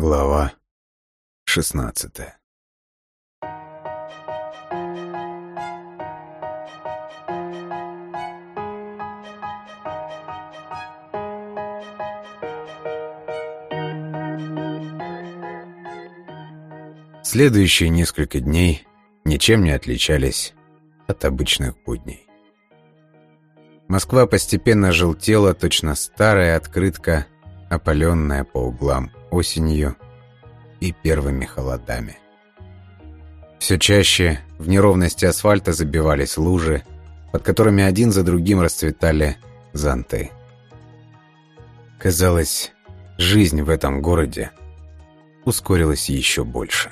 Глава шестнадцатая Следующие несколько дней ничем не отличались от обычных будней. Москва постепенно желтела, точно старая открытка, опаленная по углам осенью и первыми холодами. Все чаще в неровности асфальта забивались лужи, под которыми один за другим расцветали зонты. Казалось, жизнь в этом городе ускорилась еще больше.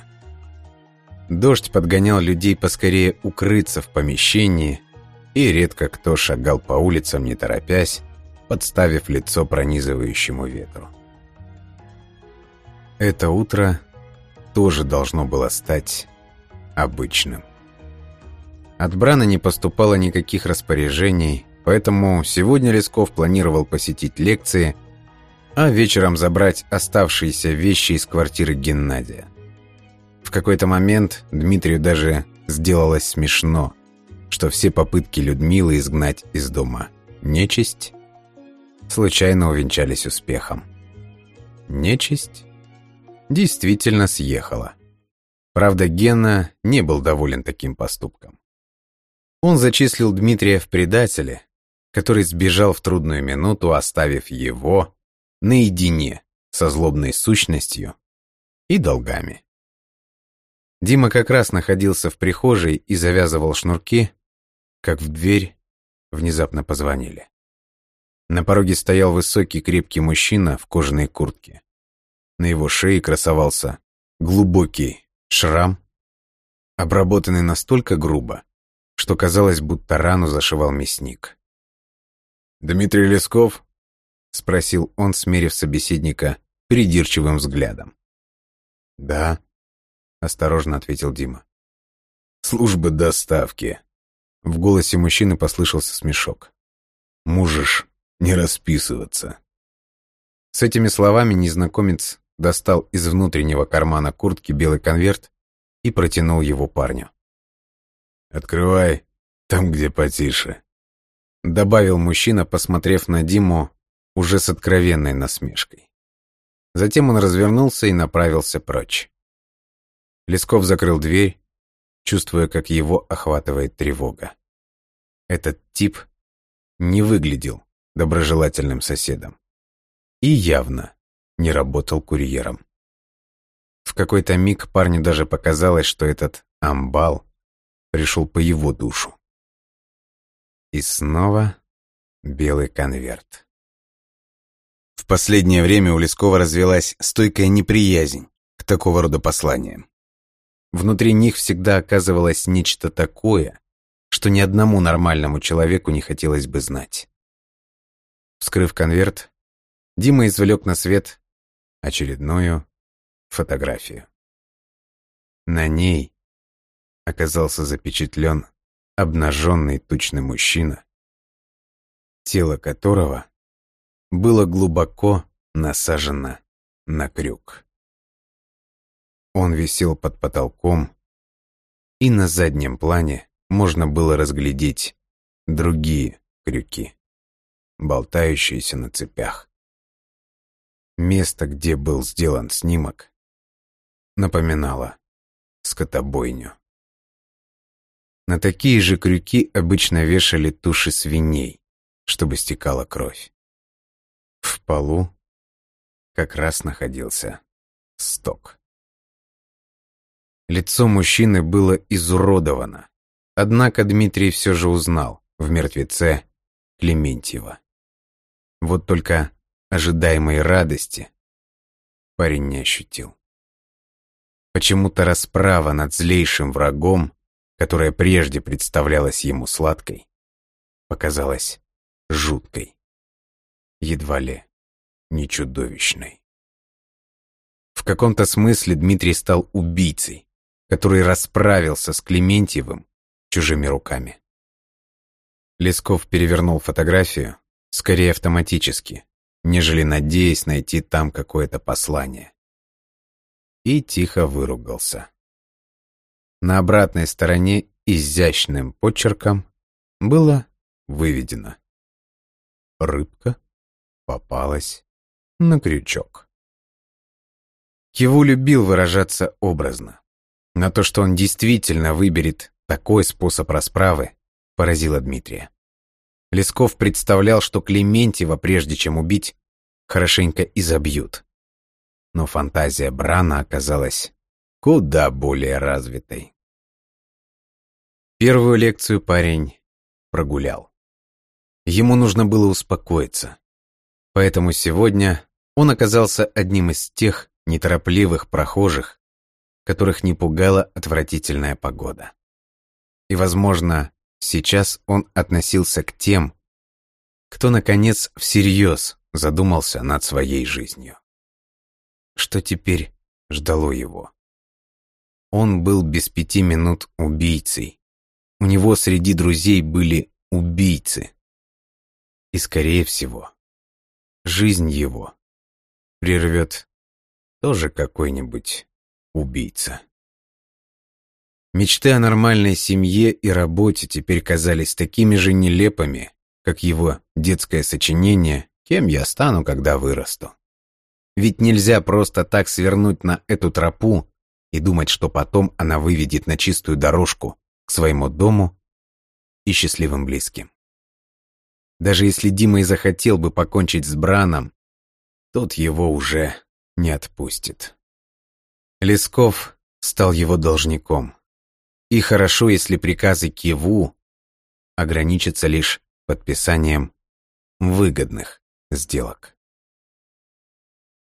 Дождь подгонял людей поскорее укрыться в помещении, и редко кто шагал по улицам, не торопясь, подставив лицо пронизывающему ветру. Это утро тоже должно было стать обычным. От Брана не поступало никаких распоряжений, поэтому сегодня Лесков планировал посетить лекции, а вечером забрать оставшиеся вещи из квартиры Геннадия. В какой-то момент Дмитрию даже сделалось смешно, что все попытки Людмилы изгнать из дома нечисть случайно увенчались успехом. Нечисть действительно съехала. Правда, Гена не был доволен таким поступком. Он зачислил Дмитрия в предателя, который сбежал в трудную минуту, оставив его наедине со злобной сущностью и долгами. Дима как раз находился в прихожей и завязывал шнурки, как в дверь внезапно позвонили. На пороге стоял высокий крепкий мужчина в кожаной куртке. На его шее красовался глубокий шрам, обработанный настолько грубо, что казалось, будто рану зашивал мясник. «Дмитрий Лесков?» — спросил он, смерив собеседника придирчивым взглядом. «Да», — осторожно ответил Дима. «Служба доставки». В голосе мужчины послышался смешок. «Можешь не расписываться». С этими словами незнакомец достал из внутреннего кармана куртки белый конверт и протянул его парню. «Открывай там, где потише», — добавил мужчина, посмотрев на Диму уже с откровенной насмешкой. Затем он развернулся и направился прочь. Лесков закрыл дверь, чувствуя, как его охватывает тревога. Этот тип не выглядел доброжелательным соседом. И явно не работал курьером. В какой-то миг парню даже показалось, что этот амбал пришел по его душу. И снова белый конверт. В последнее время у Лескова развелась стойкая неприязнь к такого рода посланиям. Внутри них всегда оказывалось нечто такое, что ни одному нормальному человеку не хотелось бы знать. Вскрыв конверт, Дима извлек на свет очередную фотографию. На ней оказался запечатлен обнаженный тучный мужчина, тело которого было глубоко насажено на крюк. Он висел под потолком, и на заднем плане можно было разглядеть другие крюки, болтающиеся на цепях. Место, где был сделан снимок, напоминало скотобойню. На такие же крюки обычно вешали туши свиней, чтобы стекала кровь. В полу как раз находился сток. Лицо мужчины было изуродовано, однако Дмитрий все же узнал в мертвеце Клементьева. Вот только ожидаемой радости парень не ощутил. Почему-то расправа над злейшим врагом, которая прежде представлялась ему сладкой, показалась жуткой, едва ли не чудовищной. В каком-то смысле Дмитрий стал убийцей, который расправился с Клементьевым чужими руками. Лесков перевернул фотографию, скорее автоматически, нежели надеясь найти там какое-то послание. и тихо выругался. На обратной стороне изящным почерком было выведено. Рыбка попалась на крючок. Киву любил выражаться образно. На то, что он действительно выберет такой способ расправы, поразило Дмитрия. Лесков представлял, что Клементьева, прежде чем убить, хорошенько изобьют. Но фантазия Брана оказалась куда более развитой. Первую лекцию парень прогулял. Ему нужно было успокоиться. Поэтому сегодня он оказался одним из тех неторопливых прохожих, которых не пугала отвратительная погода. И, возможно, сейчас он относился к тем, кто, наконец, всерьез задумался над своей жизнью. Что теперь ждало его? Он был без пяти минут убийцей. У него среди друзей были убийцы. И, скорее всего, жизнь его прервет тоже какой-нибудь убийца. Мечты о нормальной семье и работе теперь казались такими же нелепыми, как его детское сочинение «Кем я стану, когда вырасту?». Ведь нельзя просто так свернуть на эту тропу и думать, что потом она выведет на чистую дорожку к своему дому и счастливым близким. Даже если Дима и захотел бы покончить с Браном, тот его уже не отпустит. Лесков стал его должником. И хорошо, если приказы Киву ограничатся лишь подписанием выгодных сделок.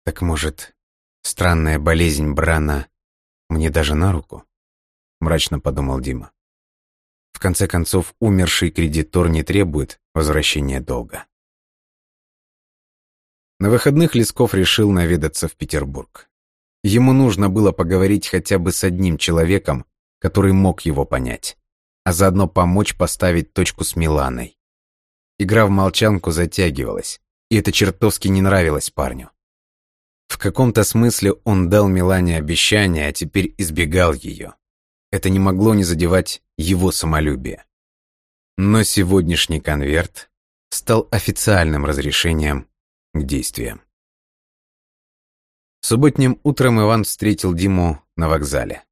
Так может, странная болезнь Брана мне даже на руку? Мрачно подумал Дима. В конце концов, умерший кредитор не требует возвращения долга. На выходных Лесков решил наведаться в Петербург. Ему нужно было поговорить хотя бы с одним человеком, который мог его понять, а заодно помочь поставить точку с Миланой. Игра в молчанку затягивалась, и это чертовски не нравилось парню. В каком-то смысле он дал Милане обещание, а теперь избегал ее. Это не могло не задевать его самолюбие. Но сегодняшний конверт стал официальным разрешением к действиям. Субботним утром Иван встретил Диму на вокзале.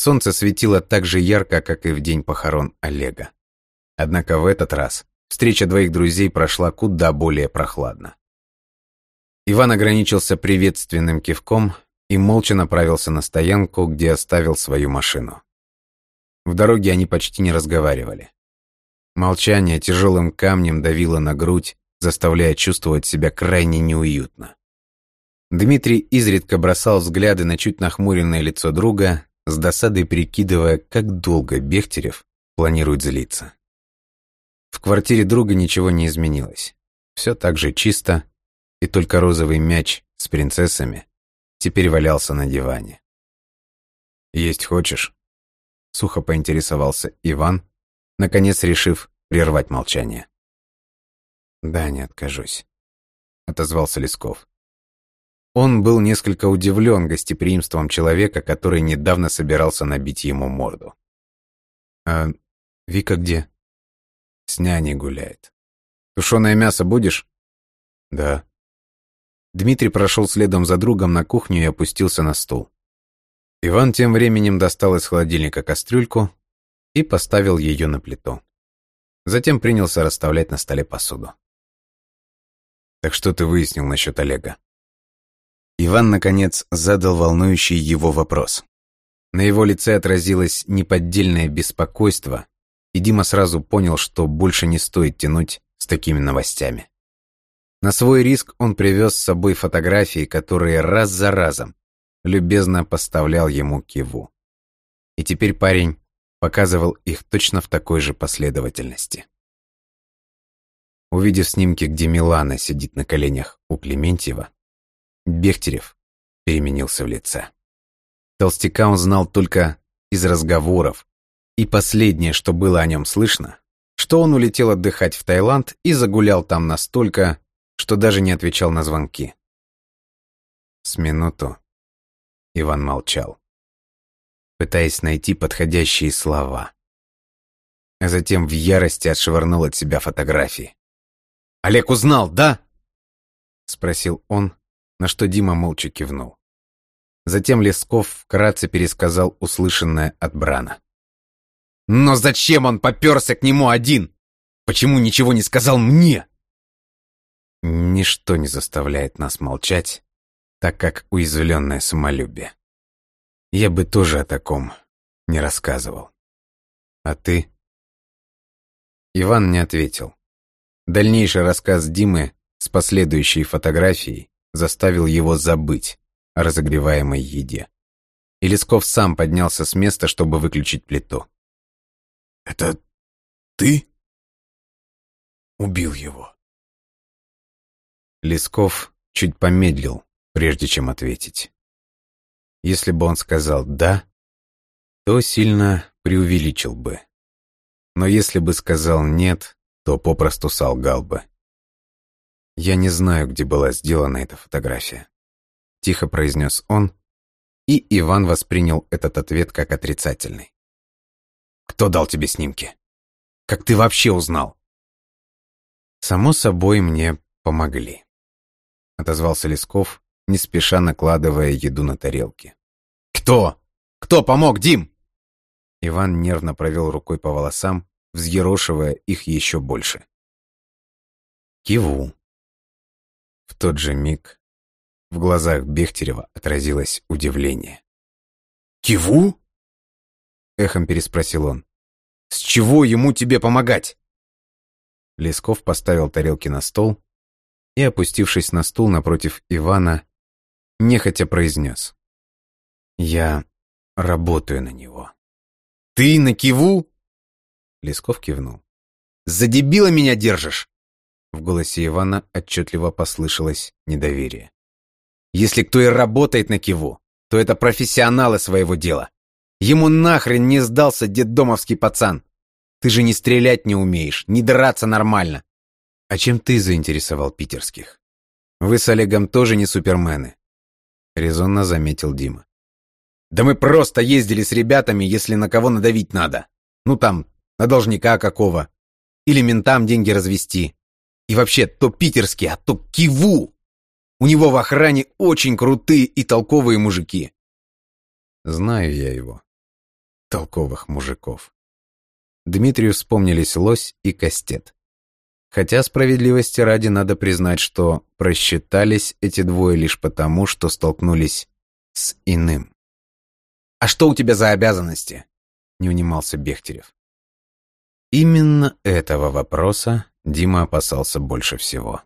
Солнце светило так же ярко, как и в день похорон Олега. Однако в этот раз встреча двоих друзей прошла куда более прохладно. Иван ограничился приветственным кивком и молча направился на стоянку, где оставил свою машину. В дороге они почти не разговаривали. Молчание тяжелым камнем давило на грудь, заставляя чувствовать себя крайне неуютно. Дмитрий изредка бросал взгляды на чуть нахмуренное лицо друга, с досадой прикидывая, как долго Бехтерев планирует злиться. В квартире друга ничего не изменилось. Все так же чисто, и только розовый мяч с принцессами теперь валялся на диване. «Есть хочешь?» — сухо поинтересовался Иван, наконец решив прервать молчание. «Да, не откажусь», — отозвался Лесков. Он был несколько удивлен гостеприимством человека, который недавно собирался набить ему морду. «А Вика где?» «С няней гуляет». «Тушеное мясо будешь?» «Да». Дмитрий прошел следом за другом на кухню и опустился на стул. Иван тем временем достал из холодильника кастрюльку и поставил ее на плиту. Затем принялся расставлять на столе посуду. «Так что ты выяснил насчет Олега?» Иван, наконец, задал волнующий его вопрос. На его лице отразилось неподдельное беспокойство, и Дима сразу понял, что больше не стоит тянуть с такими новостями. На свой риск он привез с собой фотографии, которые раз за разом любезно поставлял ему Киву. И теперь парень показывал их точно в такой же последовательности. Увидев снимки, где Милана сидит на коленях у Клементьева, Бехтерев переменился в лице. Толстяка он знал только из разговоров, и последнее, что было о нем слышно, что он улетел отдыхать в Таиланд и загулял там настолько, что даже не отвечал на звонки. С минуту Иван молчал, пытаясь найти подходящие слова. А затем в ярости отшвырнул от себя фотографии. «Олег узнал, да?» Спросил он, на что Дима молча кивнул. Затем Лесков вкратце пересказал услышанное от Брана. «Но зачем он поперся к нему один? Почему ничего не сказал мне?» Ничто не заставляет нас молчать, так как уязвленное самолюбие. Я бы тоже о таком не рассказывал. А ты? Иван не ответил. Дальнейший рассказ Димы с последующей фотографией заставил его забыть о разогреваемой еде. И Лесков сам поднялся с места, чтобы выключить плиту. «Это ты убил его?» Лесков чуть помедлил, прежде чем ответить. Если бы он сказал «да», то сильно преувеличил бы. Но если бы сказал «нет», то попросту солгал бы. «Я не знаю, где была сделана эта фотография», — тихо произнес он, и Иван воспринял этот ответ как отрицательный. «Кто дал тебе снимки? Как ты вообще узнал?» «Само собой, мне помогли» отозвался Лесков, не спеша накладывая еду на тарелки. «Кто? Кто помог, Дим?» Иван нервно провел рукой по волосам, взъерошивая их еще больше. Киву. В тот же миг в глазах Бехтерева отразилось удивление. «Киву?» — эхом переспросил он. «С чего ему тебе помогать?» Лесков поставил тарелки на стол и, опустившись на стул напротив Ивана, нехотя произнес. «Я работаю на него». «Ты на Киву?» Лесков кивнул. «За дебила меня держишь?» В голосе Ивана отчетливо послышалось недоверие. «Если кто и работает на Киву, то это профессионалы своего дела. Ему нахрен не сдался детдомовский пацан. Ты же не стрелять не умеешь, не драться нормально. «А чем ты заинтересовал питерских? Вы с Олегом тоже не супермены», — резонно заметил Дима. «Да мы просто ездили с ребятами, если на кого надавить надо. Ну там, на должника какого. Или ментам деньги развести. И вообще, то питерский, а то киву. У него в охране очень крутые и толковые мужики». «Знаю я его. Толковых мужиков». Дмитрию вспомнились лось и кастет. Хотя справедливости ради надо признать, что просчитались эти двое лишь потому, что столкнулись с иным. «А что у тебя за обязанности?» — не унимался Бехтерев. Именно этого вопроса Дима опасался больше всего.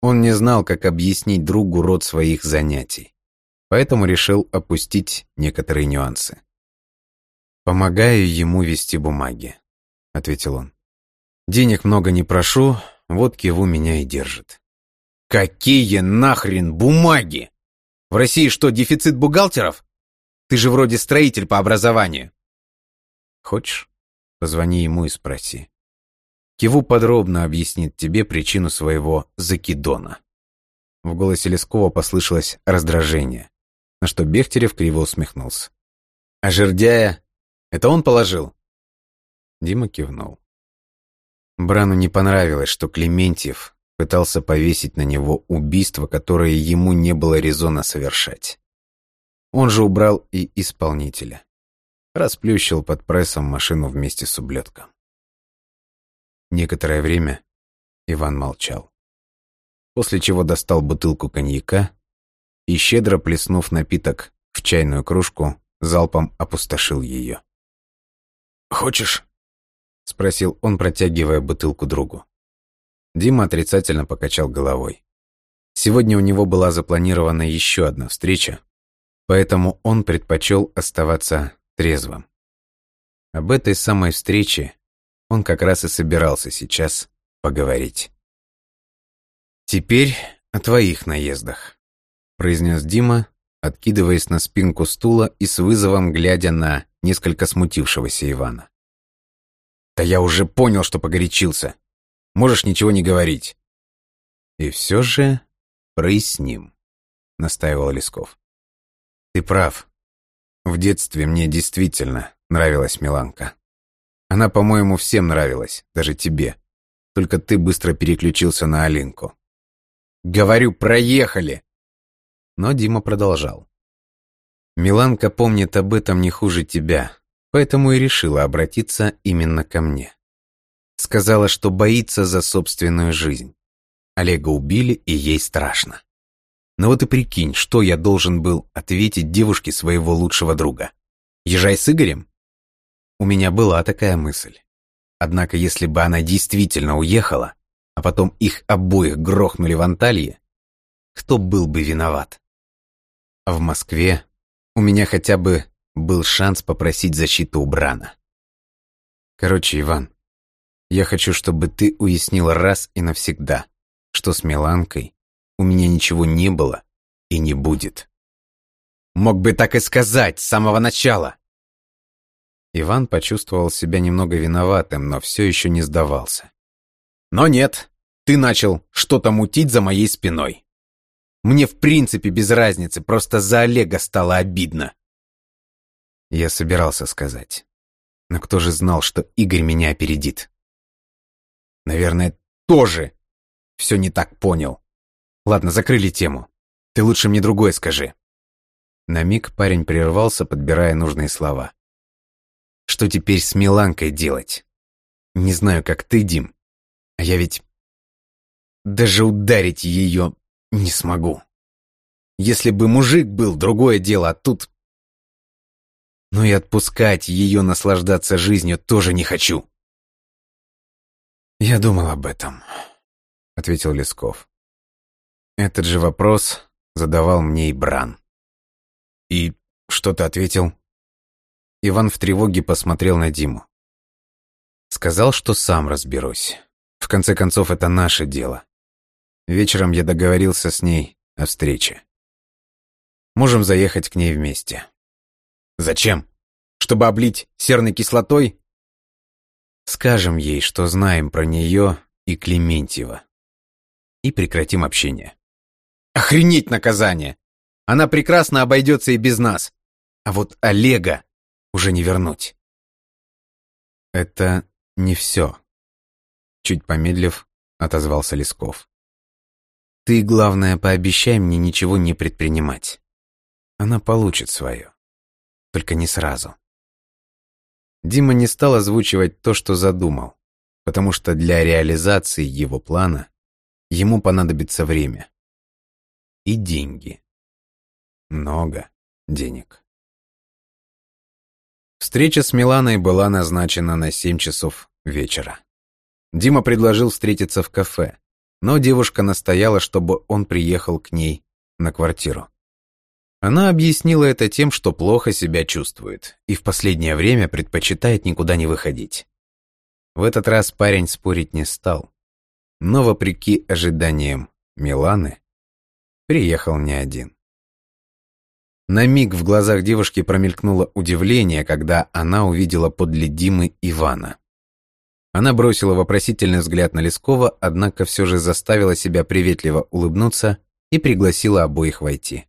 Он не знал, как объяснить другу род своих занятий, поэтому решил опустить некоторые нюансы. «Помогаю ему вести бумаги», — ответил он. Денег много не прошу, вот Киву меня и держит. Какие нахрен бумаги? В России что, дефицит бухгалтеров? Ты же вроде строитель по образованию. Хочешь? Позвони ему и спроси. Киву подробно объяснит тебе причину своего закидона. В голосе Лескова послышалось раздражение, на что Бехтерев криво усмехнулся. «А жердяя? Это он положил?» Дима кивнул. Брану не понравилось, что Клементьев пытался повесить на него убийство, которое ему не было резона совершать. Он же убрал и исполнителя. Расплющил под прессом машину вместе с ублюдком. Некоторое время Иван молчал. После чего достал бутылку коньяка и, щедро плеснув напиток в чайную кружку, залпом опустошил ее. «Хочешь?» — спросил он, протягивая бутылку другу. Дима отрицательно покачал головой. Сегодня у него была запланирована еще одна встреча, поэтому он предпочел оставаться трезвым. Об этой самой встрече он как раз и собирался сейчас поговорить. «Теперь о твоих наездах», — произнес Дима, откидываясь на спинку стула и с вызовом глядя на несколько смутившегося Ивана. «Да я уже понял, что погорячился. Можешь ничего не говорить». «И все же проясним», — настаивал Лесков. Ты прав. В детстве мне действительно нравилась Миланка. Она, по-моему, всем нравилась, даже тебе. Только ты быстро переключился на Алинку. Говорю, проехали! Но Дима продолжал. Миланка помнит об этом не хуже тебя, поэтому и решила обратиться именно ко мне. Сказала, что боится за собственную жизнь. Олега убили, и ей страшно. Но вот и прикинь, что я должен был ответить девушке своего лучшего друга. Езжай с Игорем? У меня была такая мысль. Однако, если бы она действительно уехала, а потом их обоих грохнули в Анталье, кто был бы виноват? А в Москве у меня хотя бы был шанс попросить защиту у Брана. Короче, Иван, я хочу, чтобы ты уяснил раз и навсегда, что с Миланкой у меня ничего не было и не будет. Мог бы так и сказать с самого начала. Иван почувствовал себя немного виноватым, но все еще не сдавался. Но нет, ты начал что-то мутить за моей спиной. Мне в принципе без разницы, просто за Олега стало обидно. Я собирался сказать. Но кто же знал, что Игорь меня опередит? Наверное, тоже все не так понял. Ладно, закрыли тему. Ты лучше мне другое скажи. На миг парень прервался, подбирая нужные слова. Что теперь с Миланкой делать? Не знаю, как ты, Дим. А я ведь... Даже ударить ее не смогу. Если бы мужик был, другое дело, а тут... Ну и отпускать ее наслаждаться жизнью тоже не хочу. «Я думал об этом», — ответил Лесков. Этот же вопрос задавал мне и Бран. «И что ты ответил?» Иван в тревоге посмотрел на Диму. Сказал, что сам разберусь. В конце концов, это наше дело. Вечером я договорился с ней о встрече. Можем заехать к ней вместе. Зачем? Чтобы облить серной кислотой? Скажем ей, что знаем про нее и Клементьева. И прекратим общение. Охренеть наказание! Она прекрасно обойдется и без нас. А вот Олега уже не вернуть. Это не все. Чуть помедлив, отозвался Лесков. Ты, главное, пообещай мне ничего не предпринимать. Она получит свое. Только не сразу. Дима не стал озвучивать то, что задумал, потому что для реализации его плана ему понадобится время. И деньги. Много денег. Встреча с Миланой была назначена на 7 часов вечера. Дима предложил встретиться в кафе, но девушка настояла, чтобы он приехал к ней на квартиру. Она объяснила это тем, что плохо себя чувствует и в последнее время предпочитает никуда не выходить. В этот раз парень спорить не стал, но, вопреки ожиданиям Миланы, приехал не один. На миг в глазах девушки промелькнуло удивление, когда она увидела подле Димы Ивана. Она бросила вопросительный взгляд на Лескова, однако все же заставила себя приветливо улыбнуться и пригласила обоих войти.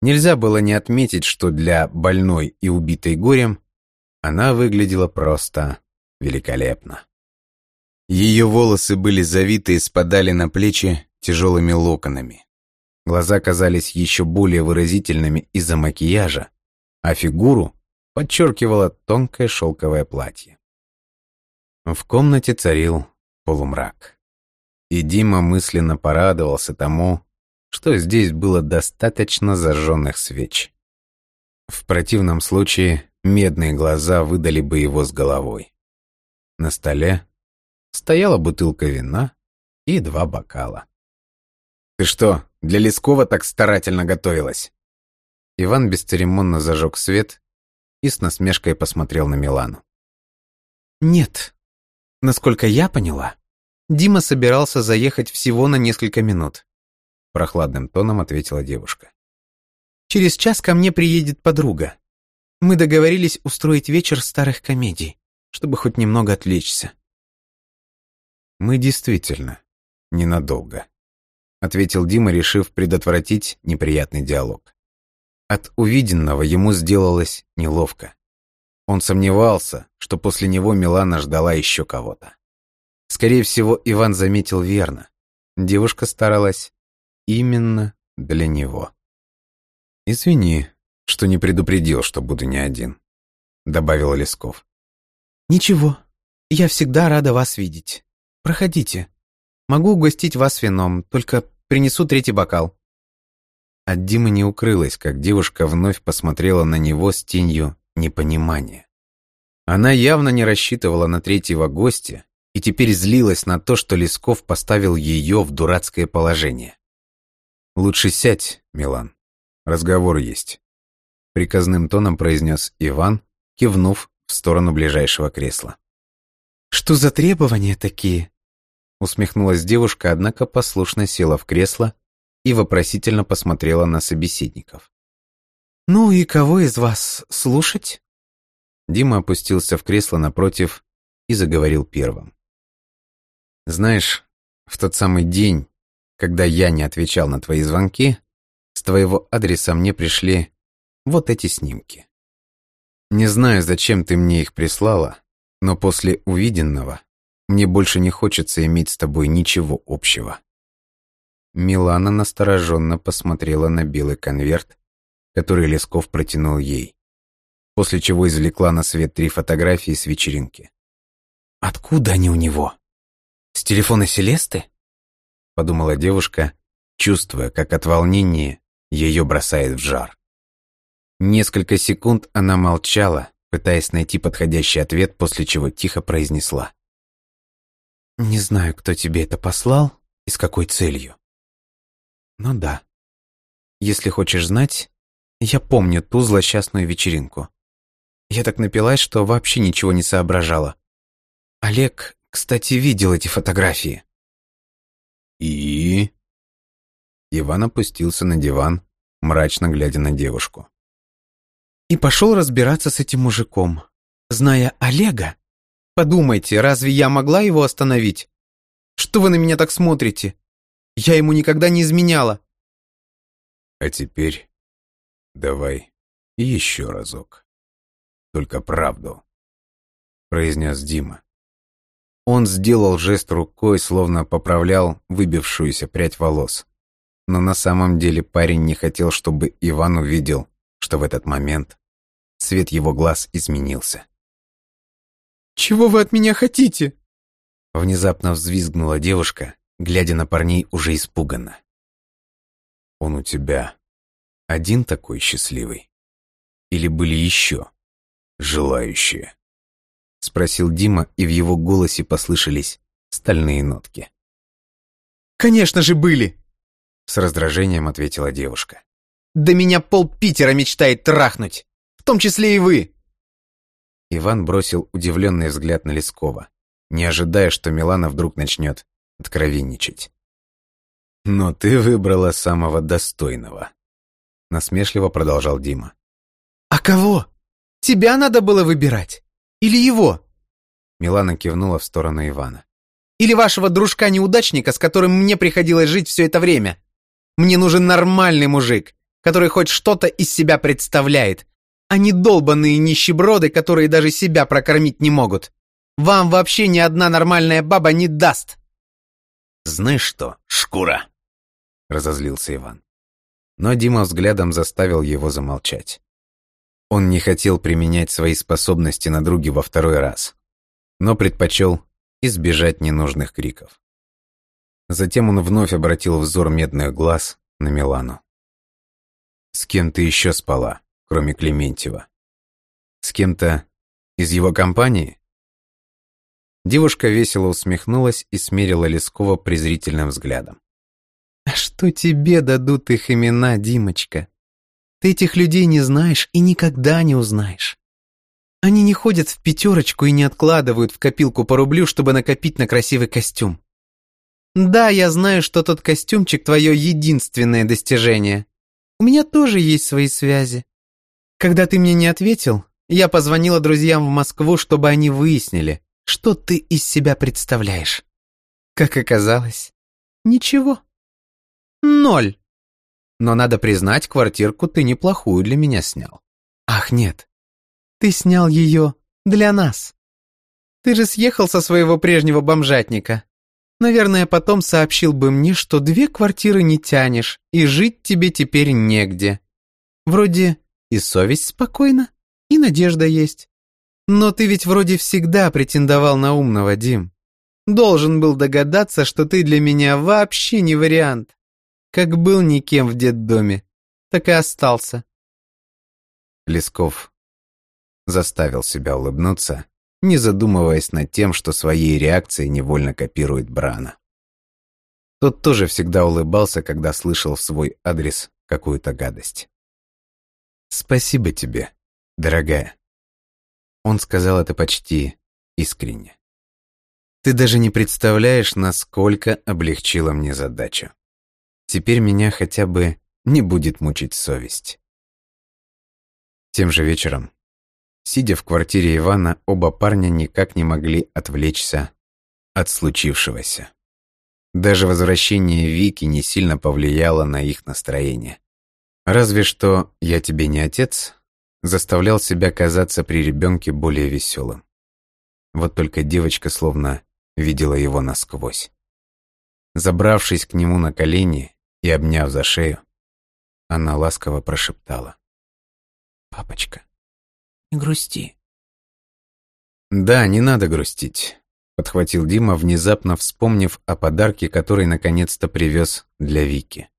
Нельзя было не отметить, что для больной и убитой горем она выглядела просто великолепно. Ее волосы были завиты и спадали на плечи тяжелыми локонами. Глаза казались еще более выразительными из-за макияжа, а фигуру подчеркивало тонкое шелковое платье. В комнате царил полумрак. И Дима мысленно порадовался тому, что здесь было достаточно зажженных свеч. В противном случае медные глаза выдали бы его с головой. На столе стояла бутылка вина и два бокала. «Ты что, для Лескова так старательно готовилась?» Иван бесцеремонно зажег свет и с насмешкой посмотрел на Милану. «Нет. Насколько я поняла, Дима собирался заехать всего на несколько минут прохладным тоном ответила девушка. Через час ко мне приедет подруга. Мы договорились устроить вечер старых комедий, чтобы хоть немного отвлечься. Мы действительно ненадолго, ответил Дима, решив предотвратить неприятный диалог. От увиденного ему сделалось неловко. Он сомневался, что после него Милана ждала еще кого-то. Скорее всего, Иван заметил верно. Девушка старалась именно для него. «Извини, что не предупредил, что буду не один», — добавил Лесков. «Ничего, я всегда рада вас видеть. Проходите. Могу угостить вас вином, только принесу третий бокал». От Димы не укрылось, как девушка вновь посмотрела на него с тенью непонимания. Она явно не рассчитывала на третьего гостя и теперь злилась на то, что Лесков поставил ее в дурацкое положение. «Лучше сядь, Милан. Разговор есть», — приказным тоном произнес Иван, кивнув в сторону ближайшего кресла. «Что за требования такие?» Усмехнулась девушка, однако послушно села в кресло и вопросительно посмотрела на собеседников. «Ну и кого из вас слушать?» Дима опустился в кресло напротив и заговорил первым. «Знаешь, в тот самый день, когда я не отвечал на твои звонки, с твоего адреса мне пришли вот эти снимки. Не знаю, зачем ты мне их прислала, но после увиденного мне больше не хочется иметь с тобой ничего общего. Милана настороженно посмотрела на белый конверт, который Лесков протянул ей, после чего извлекла на свет три фотографии с вечеринки. «Откуда они у него? С телефона Селесты?» подумала девушка, чувствуя, как от волнения ее бросает в жар. Несколько секунд она молчала, пытаясь найти подходящий ответ, после чего тихо произнесла. «Не знаю, кто тебе это послал и с какой целью. Ну да. Если хочешь знать, я помню ту злосчастную вечеринку. Я так напилась, что вообще ничего не соображала. Олег, кстати, видел эти фотографии. И... Иван опустился на диван, мрачно глядя на девушку. И пошел разбираться с этим мужиком. Зная Олега, подумайте, разве я могла его остановить? Что вы на меня так смотрите? Я ему никогда не изменяла. А теперь давай еще разок. Только правду, произнес Дима. Он сделал жест рукой, словно поправлял выбившуюся прядь волос. Но на самом деле парень не хотел, чтобы Иван увидел, что в этот момент цвет его глаз изменился. «Чего вы от меня хотите?» Внезапно взвизгнула девушка, глядя на парней уже испуганно. «Он у тебя один такой счастливый? Или были еще желающие?» Спросил Дима, и в его голосе послышались стальные нотки. «Конечно же были!» С раздражением ответила девушка. «Да меня пол Питера мечтает трахнуть! В том числе и вы!» Иван бросил удивленный взгляд на Лескова, не ожидая, что Милана вдруг начнет откровенничать. «Но ты выбрала самого достойного», — насмешливо продолжал Дима. «А кого? Тебя надо было выбирать? Или его?» Милана кивнула в сторону Ивана. «Или вашего дружка-неудачника, с которым мне приходилось жить все это время? Мне нужен нормальный мужик, который хоть что-то из себя представляет, а не долбанные нищеброды, которые даже себя прокормить не могут. Вам вообще ни одна нормальная баба не даст!» «Знаешь что, шкура?» — разозлился Иван. Но Дима взглядом заставил его замолчать. Он не хотел применять свои способности на друге во второй раз, но предпочел избежать ненужных криков. Затем он вновь обратил взор медных глаз на Милану. «С кем ты еще спала, кроме Клементьева? С кем-то из его компании?» Девушка весело усмехнулась и смерила Лескова презрительным взглядом. «А что тебе дадут их имена, Димочка? Ты этих людей не знаешь и никогда не узнаешь. Они не ходят в пятерочку и не откладывают в копилку по рублю, чтобы накопить на красивый костюм. Да, я знаю, что тот костюмчик твое единственное достижение. У меня тоже есть свои связи. Когда ты мне не ответил, я позвонила друзьям в Москву, чтобы они выяснили, что ты из себя представляешь. Как оказалось, ничего. Ноль. Но надо признать, квартирку ты неплохую для меня снял. Ах, нет. Ты снял ее для нас. Ты же съехал со своего прежнего бомжатника. Наверное, потом сообщил бы мне, что две квартиры не тянешь, и жить тебе теперь негде. Вроде и совесть спокойна, и надежда есть. Но ты ведь вроде всегда претендовал на умного, Дим. Должен был догадаться, что ты для меня вообще не вариант. Как был никем в детдоме, так и остался. Лесков заставил себя улыбнуться, не задумываясь над тем, что своей реакцией невольно копирует Брана. Тот тоже всегда улыбался, когда слышал в свой адрес какую-то гадость. «Спасибо тебе, дорогая». Он сказал это почти искренне. «Ты даже не представляешь, насколько облегчила мне задачу. Теперь меня хотя бы не будет мучить совесть». Тем же вечером, сидя в квартире Ивана, оба парня никак не могли отвлечься от случившегося. Даже возвращение Вики не сильно повлияло на их настроение. Разве что «я тебе не отец» заставлял себя казаться при ребенке более веселым. Вот только девочка словно видела его насквозь. Забравшись к нему на колени и обняв за шею, она ласково прошептала. «Папочка, не грусти». «Да, не надо грустить», — подхватил Дима, внезапно вспомнив о подарке, который наконец-то привез для Вики.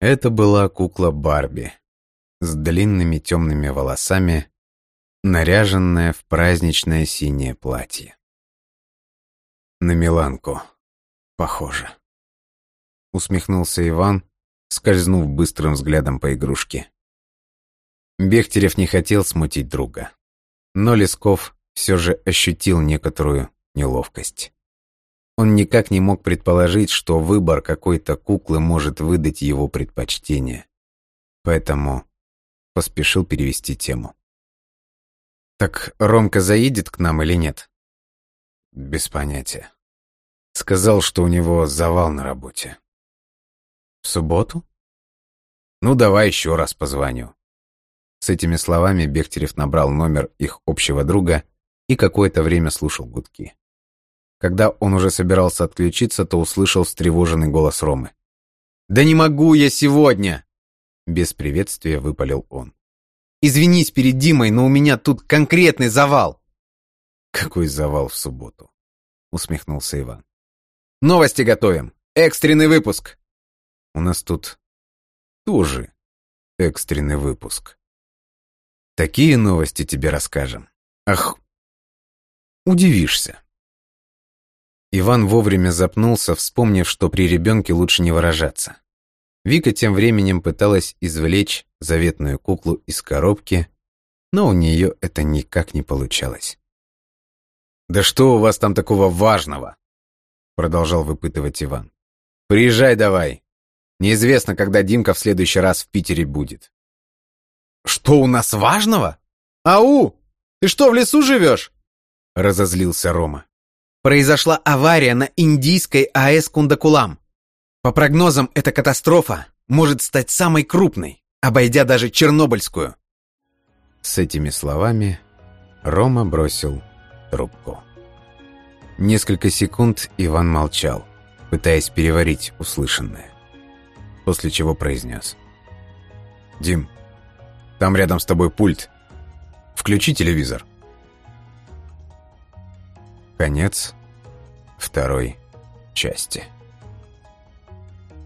Это была кукла Барби с длинными темными волосами, наряженная в праздничное синее платье. На Миланку похоже. Усмехнулся Иван, скользнув быстрым взглядом по игрушке. Бехтерев не хотел смутить друга, но Лесков все же ощутил некоторую неловкость. Он никак не мог предположить, что выбор какой-то куклы может выдать его предпочтение. Поэтому поспешил перевести тему. «Так Ромка заедет к нам или нет?» «Без понятия. Сказал, что у него завал на работе». «В субботу?» «Ну, давай еще раз позвоню». С этими словами Бехтерев набрал номер их общего друга и какое-то время слушал гудки. Когда он уже собирался отключиться, то услышал встревоженный голос Ромы. «Да не могу я сегодня!» Без приветствия выпалил он. «Извинись перед Димой, но у меня тут конкретный завал!» «Какой завал в субботу?» Усмехнулся Иван. «Новости готовим! Экстренный выпуск!» «У нас тут тоже экстренный выпуск. Такие новости тебе расскажем. Ах, удивишься!» Иван вовремя запнулся, вспомнив, что при ребенке лучше не выражаться. Вика тем временем пыталась извлечь заветную куклу из коробки, но у нее это никак не получалось. «Да что у вас там такого важного?» Продолжал выпытывать Иван. «Приезжай давай. Неизвестно, когда Димка в следующий раз в Питере будет». «Что у нас важного? Ау! Ты что, в лесу живешь?» Разозлился Рома произошла авария на индийской АЭС Кундакулам. По прогнозам, эта катастрофа может стать самой крупной, обойдя даже Чернобыльскую. С этими словами Рома бросил трубку. Несколько секунд Иван молчал, пытаясь переварить услышанное, после чего произнес. «Дим, там рядом с тобой пульт. Включи телевизор». Конец второй части.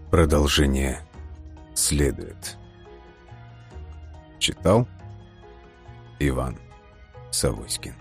Продолжение следует. Читал Иван Савоськин